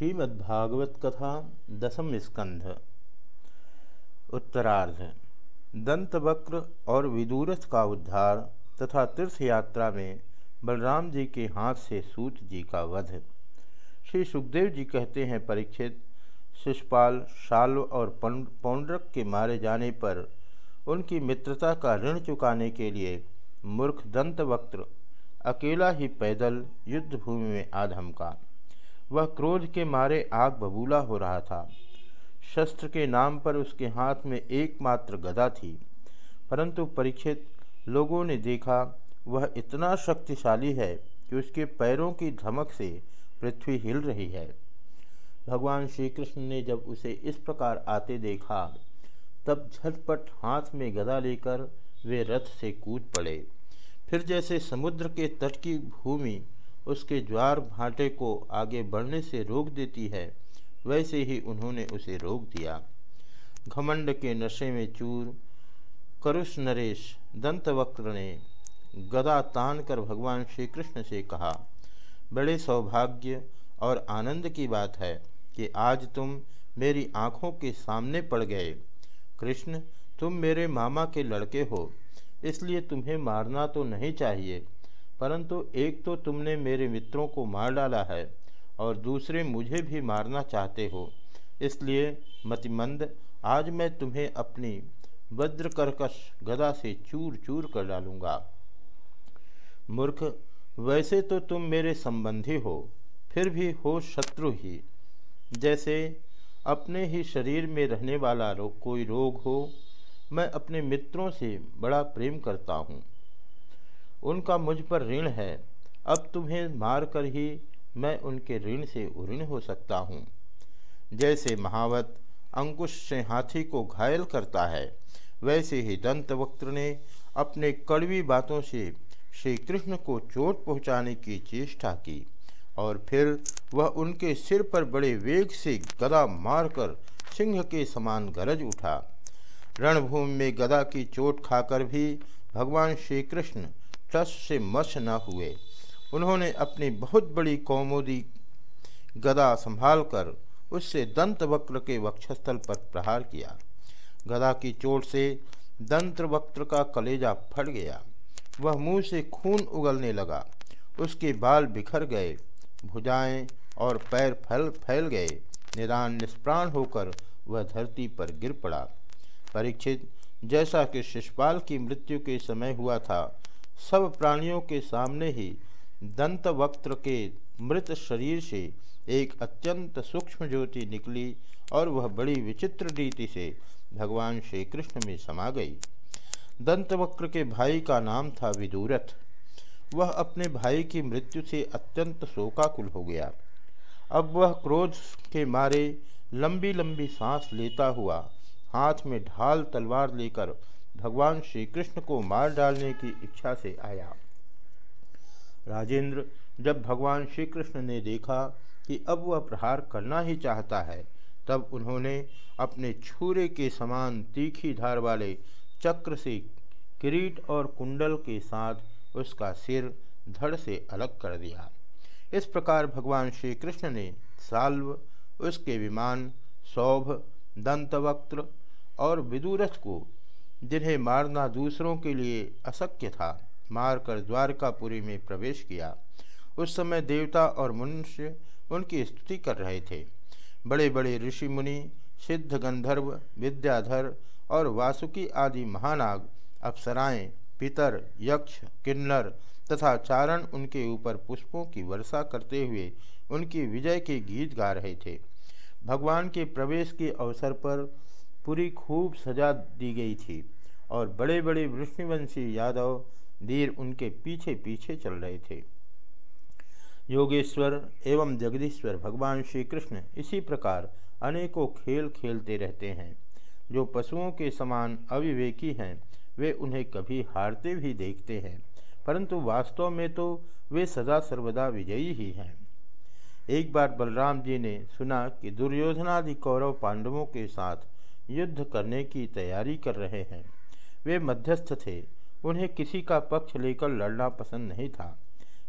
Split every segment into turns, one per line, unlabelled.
श्रीमद्भागवत कथा दसम स्कंध। उत्तरार्ध। दंतवक्र और विदूरथ का उद्धार तथा तीर्थ यात्रा में बलराम जी के हाथ से सूत जी का वध। श्री सुखदेव जी कहते हैं, परीक्षित शिषपाल शाल्व और पौंड्रक के मारे जाने पर उनकी मित्रता का ऋण चुकाने के लिए मूर्ख दंतवक्त्र अकेला ही पैदल युद्ध भूमि में आधम का वह क्रोध के मारे आग बबूला हो रहा था। शस्त्र के नाम पर उसके हाथ में एकमात्र गदा थी। परंतु परीक्षित लोगों ने देखा, वह इतना शक्तिशाली है कि उसके पैरों की धमक से पृथ्वी हिल रही है। भगवान श्री कृष्ण ने जब उसे इस प्रकार आते देखा, तब झटपट हाथ में गदा लेकर वे रथ से कूद पड़े। फिर जैसे समुद्र के तट की भूमि उसके ज्वार भाटे को आगे बढ़ने से रोक देती है, वैसे ही उन्होंने उसे रोक दिया। घमंड के नशे में चूर, करुष नरेश दंतवक्र ने गदा तान कर भगवान श्री कृष्ण से कहा, बड़े सौभाग्य और आनंद की बात है कि आज तुम मेरी आँखों के सामने पड़ गए। कृष्ण, तुम मेरे मामा के लड़के हो, इसलिए तुम्हें मारना तो नहीं चाहिए। परंतु एक तो तुमने मेरे मित्रों को मार डाला है और दूसरे मुझे भी मारना चाहते हो। इसलिए मतिमंद आज मैं तुम्हें अपनी वज्र कर्कश गदा से चूर चूर कर डालूँगा। मूर्ख वैसे तो तुम मेरे संबंधी हो फिर भी हो शत्रु ही। जैसे अपने ही शरीर में रहने वाला रो, कोई रोग हो मैं अपने मित्रों से बड़ा प्रेम करता हूँ। उनका मुझ पर ऋण है। अब तुम्हें मारकर ही मैं उनके ऋण से उऋण हो सकता हूँ। जैसे महावत अंकुश से हाथी को घायल करता है, वैसे ही दंतवक्त्र ने अपने कड़वी बातों से श्री कृष्ण को चोट पहुँचाने की चेष्टा की और फिर वह उनके सिर पर बड़े वेग से गदा मारकर सिंह के समान गरज उठा। रणभूमि में गदा की चोट खाकर भी भगवान श्री कृष्ण टस से मश न हुए। उन्होंने अपनी बहुत बड़ी कौमोदी गदा संभालकर उससे दंत वक्र के वक्षस्थल पर प्रहार किया। गदा की चोट से दंत वक्र का कलेजा फट गया। वह मुँह से खून उगलने लगा। उसके बाल बिखर गए, भुजाएँ और पैर फैल फैल गए। निदान निष्प्राण होकर वह धरती पर गिर पड़ा। परीक्षित, जैसा कि शिषपाल की मृत्यु के समय हुआ था सब प्राणियों के सामने ही दंत वक्त्र के मृत शरीर से एक अत्यंत सूक्ष्म ज्योति निकली और वह बड़ी विचित्र रीति से भगवान श्री कृष्ण में समा गई। दंतवक्र के भाई का नाम था विदुरथ। वह अपने भाई की मृत्यु से अत्यंत शोकाकुल हो गया। अब वह क्रोध के मारे लंबी लंबी सांस लेता हुआ हाथ में ढाल तलवार लेकर भगवान श्री कृष्ण को मार डालने की इच्छा से आया। राजेंद्र जब भगवान श्री कृष्ण ने देखा कि अब वह प्रहार करना ही चाहता है, तब उन्होंने अपने छुरे के समान तीखी धार वाले चक्र से किरीट और कुंडल के साथ उसका सिर धड़ से अलग कर दिया। इस प्रकार भगवान श्री कृष्ण ने साल्व, उसके विमान, सौभ, दंतवक्त्र और विदुरथ को जिन्हें मारना दूसरों के लिए अशक्य था, मारकर द्वारकापुरी में प्रवेश किया। उस समय देवता और मनुष्य उनकी स्तुति कर रहे थे। बड़े बड़े ऋषि मुनि, सिद्ध गंधर्व, विद्याधर और वासुकी आदि महानाग, अप्सराएँ, पितर, यक्ष, किन्नर तथा चारण उनके ऊपर पुष्पों की वर्षा करते हुए उनकी विजय के गीत गा रहे थे। भगवान के प्रवेश के अवसर पर पूरी खूब सजा दी गई थी। और बड़े बड़े विष्णुवंशी यादव वीर उनके पीछे पीछे चल रहे थे। योगेश्वर एवं जगदीश्वर भगवान श्री कृष्ण इसी प्रकार अनेकों खेल खेलते रहते हैं। जो पशुओं के समान अविवेकी हैं, वे उन्हें कभी हारते भी देखते हैं, परंतु वास्तव में तो वे सदा सर्वदा विजयी ही हैं। एक बार बलराम जी ने सुना कि दुर्योधनादि कौरव पांडवों के साथ युद्ध करने की तैयारी कर रहे हैं। वे मध्यस्थ थे। उन्हें किसी का पक्ष लेकर लड़ना पसंद नहीं था।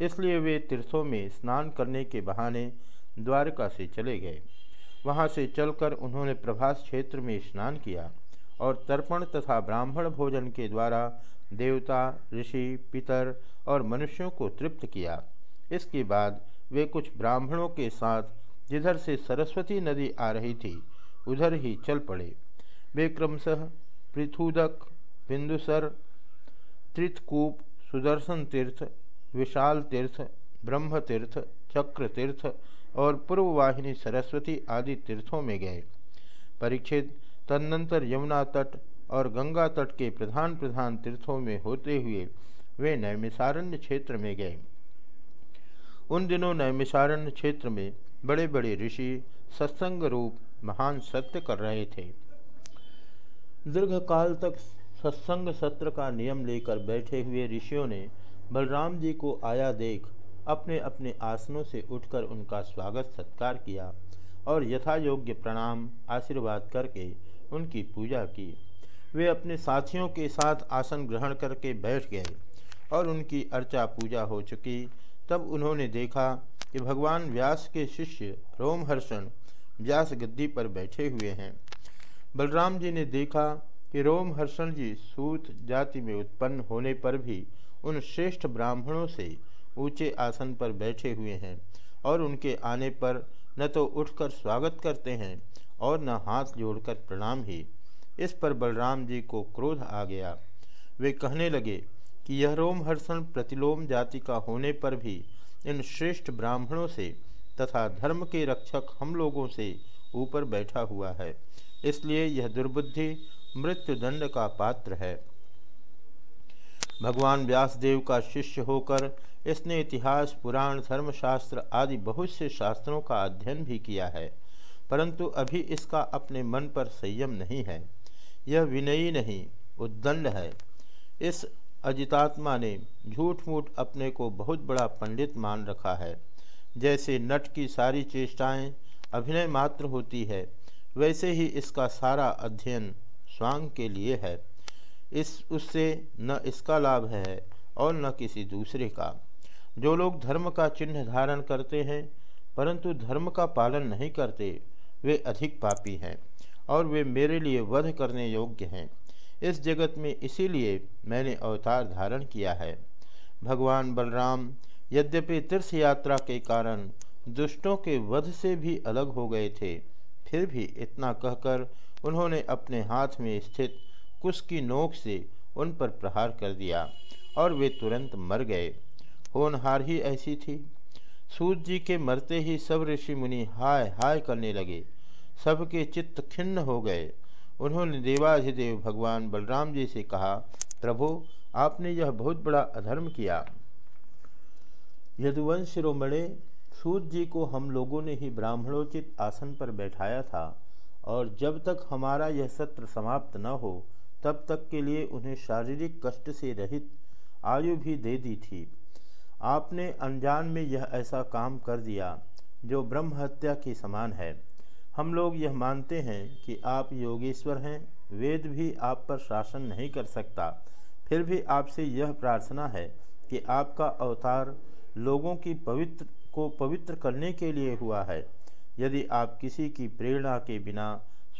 इसलिए वे तीर्थों में स्नान करने के बहाने द्वारका से चले गए। वहाँ से चलकर उन्होंने प्रभास क्षेत्र में स्नान किया और तर्पण तथा ब्राह्मण भोजन के द्वारा देवता, ऋषि, पितर और मनुष्यों को तृप्त किया। इसके बाद वे कुछ ब्राह्मणों के साथ जिधर से सरस्वती नदी आ रही थी, उधर ही चल पड़े। वे क्रमशः पृथुदक बिंदुसर त्रितकूप, सुदर्शन तीर्थ, विशाल तीर्थ, ब्रह्म तीर्थ, चक्र तीर्थ और पूर्ववाहिनी सरस्वती आदि तीर्थों में गए। परीक्षित तदनंतर यमुना तट और गंगा तट के प्रधान प्रधान तीर्थों में होते हुए वे नैमिषारण्य क्षेत्र में गए। उन दिनों नैमिषारण्य क्षेत्र में बड़े बड़े ऋषि सत्संग रूप महान सत्य कर रहे थे। दीर्घकाल तक सत्संग सत्र का नियम लेकर बैठे हुए ऋषियों ने बलराम जी को आया देख, अपने अपने आसनों से उठकर उनका स्वागत सत्कार किया और यथा योग्य प्रणाम, आशीर्वाद करके उनकी पूजा की। वे अपने साथियों के साथ आसन ग्रहण करके बैठ गए और उनकी अर्चा पूजा हो चुकी। तब उन्होंने देखा कि भगवान व्यास के शिष्य रोमहर्षण व्यास गद्दी पर बैठे हुए हैं। बलराम जी ने देखा कि रोमहर्षण जी सूत जाति में उत्पन्न होने पर भी उन श्रेष्ठ ब्राह्मणों से ऊँचे आसन पर बैठे हुए हैं और उनके आने पर न तो उठकर स्वागत करते हैं और न हाथ जोड़कर प्रणाम ही। इस पर बलराम जी को क्रोध आ गया। वे कहने लगे कि यह रोमहर्षण प्रतिलोम जाति का होने पर भी इन श्रेष्ठ ब्राह्मणों से तथा धर्म के रक्षक हम लोगों से ऊपर बैठा हुआ है। इसलिए यह दुर्बुद्धि मृत्युदंड का पात्र है। भगवान व्यासदेव का शिष्य होकर इसने इतिहास, पुराण, धर्मशास्त्र आदि बहुत से शास्त्रों का अध्ययन भी किया है, परंतु अभी इसका अपने मन पर संयम नहीं है। यह विनयी नहीं, उद्दंड है। इस अजितात्मा ने झूठ मूठ अपने को बहुत बड़ा पंडित मान रखा है। जैसे नट की सारी चेष्टाएँ अभिनय मात्र होती है वैसे ही इसका सारा अध्ययन स्वांग के लिए है। इस, उससे न इसका लाभ है और न किसी दूसरे का। जो लोग धर्म का चिन्ह धारण करते हैं, परंतु धर्म का पालन नहीं करते, वे अधिक पापी हैं और वे मेरे लिए वध करने योग्य हैं। इस जगत में इसीलिए मैंने अवतार धारण किया है। भगवान बलराम, यद्यपि तीर्थ यात्रा के कारण दुष्टों के वध से भी अलग हो गए थे फिर भी इतना कहकर उन्होंने अपने हाथ में स्थित कुश की नोक से उन पर प्रहार कर दिया और वे तुरंत मर गए। होनहार ही ऐसी थी। सूत जी के मरते ही सब ऋषि मुनि हाय हाय करने लगे। सबके चित्त खिन्न हो गए। उन्होंने देवाधिदेव भगवान बलराम जी से कहा, प्रभु, आपने यह बहुत बड़ा अधर्म किया। यदुवंश शिरोमणे सूत जी को हम लोगों ने ही ब्राह्मणोचित आसन पर बैठाया था, और जब तक हमारा यह सत्र समाप्त न हो, तब तक के लिए उन्हें शारीरिक कष्ट से रहित आयु भी दे दी थी। आपने अनजान में यह ऐसा काम कर दिया, जो ब्रह्म हत्या के समान है। हम लोग यह मानते हैं कि आप योगेश्वर हैं, वेद भी आप पर शासन नहीं कर सकता। फिर भी आपसे यह प्रार्थना है कि आपका अवतार लोगों की पवित्र को पवित्र करने के लिए हुआ है। यदि आप किसी की प्रेरणा के बिना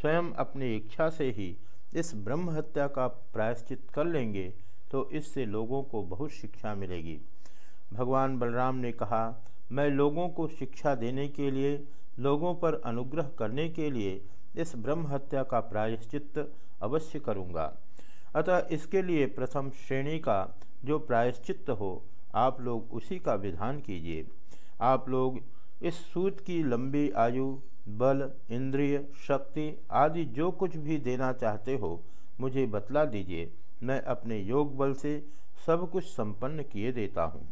स्वयं अपनी इच्छा से ही इस ब्रह्म हत्या का प्रायश्चित कर लेंगे तो इससे लोगों को बहुत शिक्षा मिलेगी। भगवान बलराम ने कहा, मैं लोगों को शिक्षा देने के लिए, लोगों पर अनुग्रह करने के लिए इस ब्रह्म हत्या का प्रायश्चित अवश्य करूँगा। अतः इसके लिए प्रथम श्रेणी का जो प्रायश्चित हो, आप लोग उसी का विधान कीजिए। आप लोग इस सूत की लंबी आयु, बल, इंद्रिय, शक्ति आदि जो कुछ भी देना चाहते हो, मुझे बतला दीजिए। मैं अपने योग बल से सब कुछ संपन्न किए देता हूँ।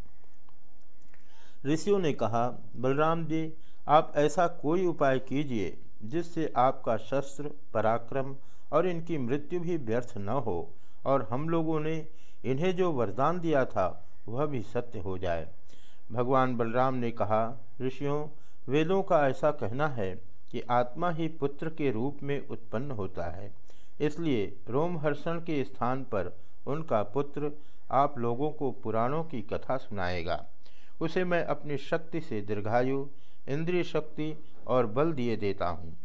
ऋषियों ने कहा, बलराम जी, आप ऐसा कोई उपाय कीजिए जिससे आपका शस्त्र, पराक्रम और इनकी मृत्यु भी व्यर्थ न हो और हम लोगों ने इन्हें जो वरदान दिया था, वह भी सत्य हो जाए। भगवान बलराम ने कहा, ऋषियों, वेदों का ऐसा कहना है कि आत्मा ही पुत्र के रूप में उत्पन्न होता है। इसलिए रोमहर्षण के स्थान पर उनका पुत्र आप लोगों को पुराणों की कथा सुनाएगा। उसे मैं अपनी शक्ति से दीर्घायु, इंद्रिय शक्ति और बल दिए देता हूँ।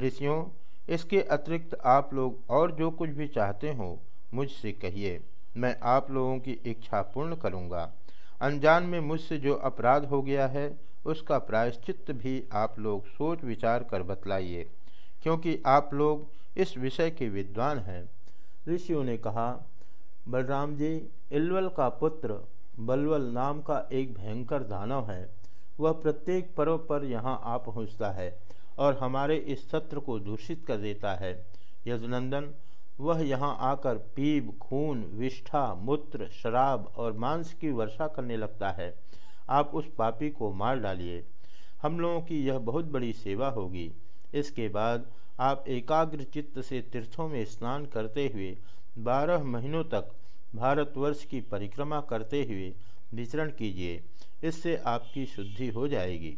ऋषियों, इसके अतिरिक्त आप लोग और जो कुछ भी चाहते हो, मुझसे कहिए। मैं आप लोगों की इच्छा पूर्ण करूँगा। अनजान में मुझसे जो अपराध हो गया है, उसका प्रायश्चित भी आप लोग सोच विचार कर बतलाइए, क्योंकि आप लोग इस विषय के विद्वान हैं। ऋषियों ने कहा, बलराम जी, इलवल का पुत्र बलवल नाम का एक भयंकर दानव है। वह प्रत्येक पर्व पर यहाँ आ पहुँचता है और हमारे इस सत्र को दूषित कर देता है। यदुनंदन वह यहाँ आकर पीब, खून, विष्ठा, मूत्र, शराब और मांस की वर्षा करने लगता है। आप उस पापी को मार डालिए। हम लोगों की यह बहुत बड़ी सेवा होगी। इसके बाद आप एकाग्र चित्त से तीर्थों में स्नान करते हुए, बारह महीनों तक भारतवर्ष की परिक्रमा करते हुए विचरण कीजिए। इससे आपकी शुद्धि हो जाएगी।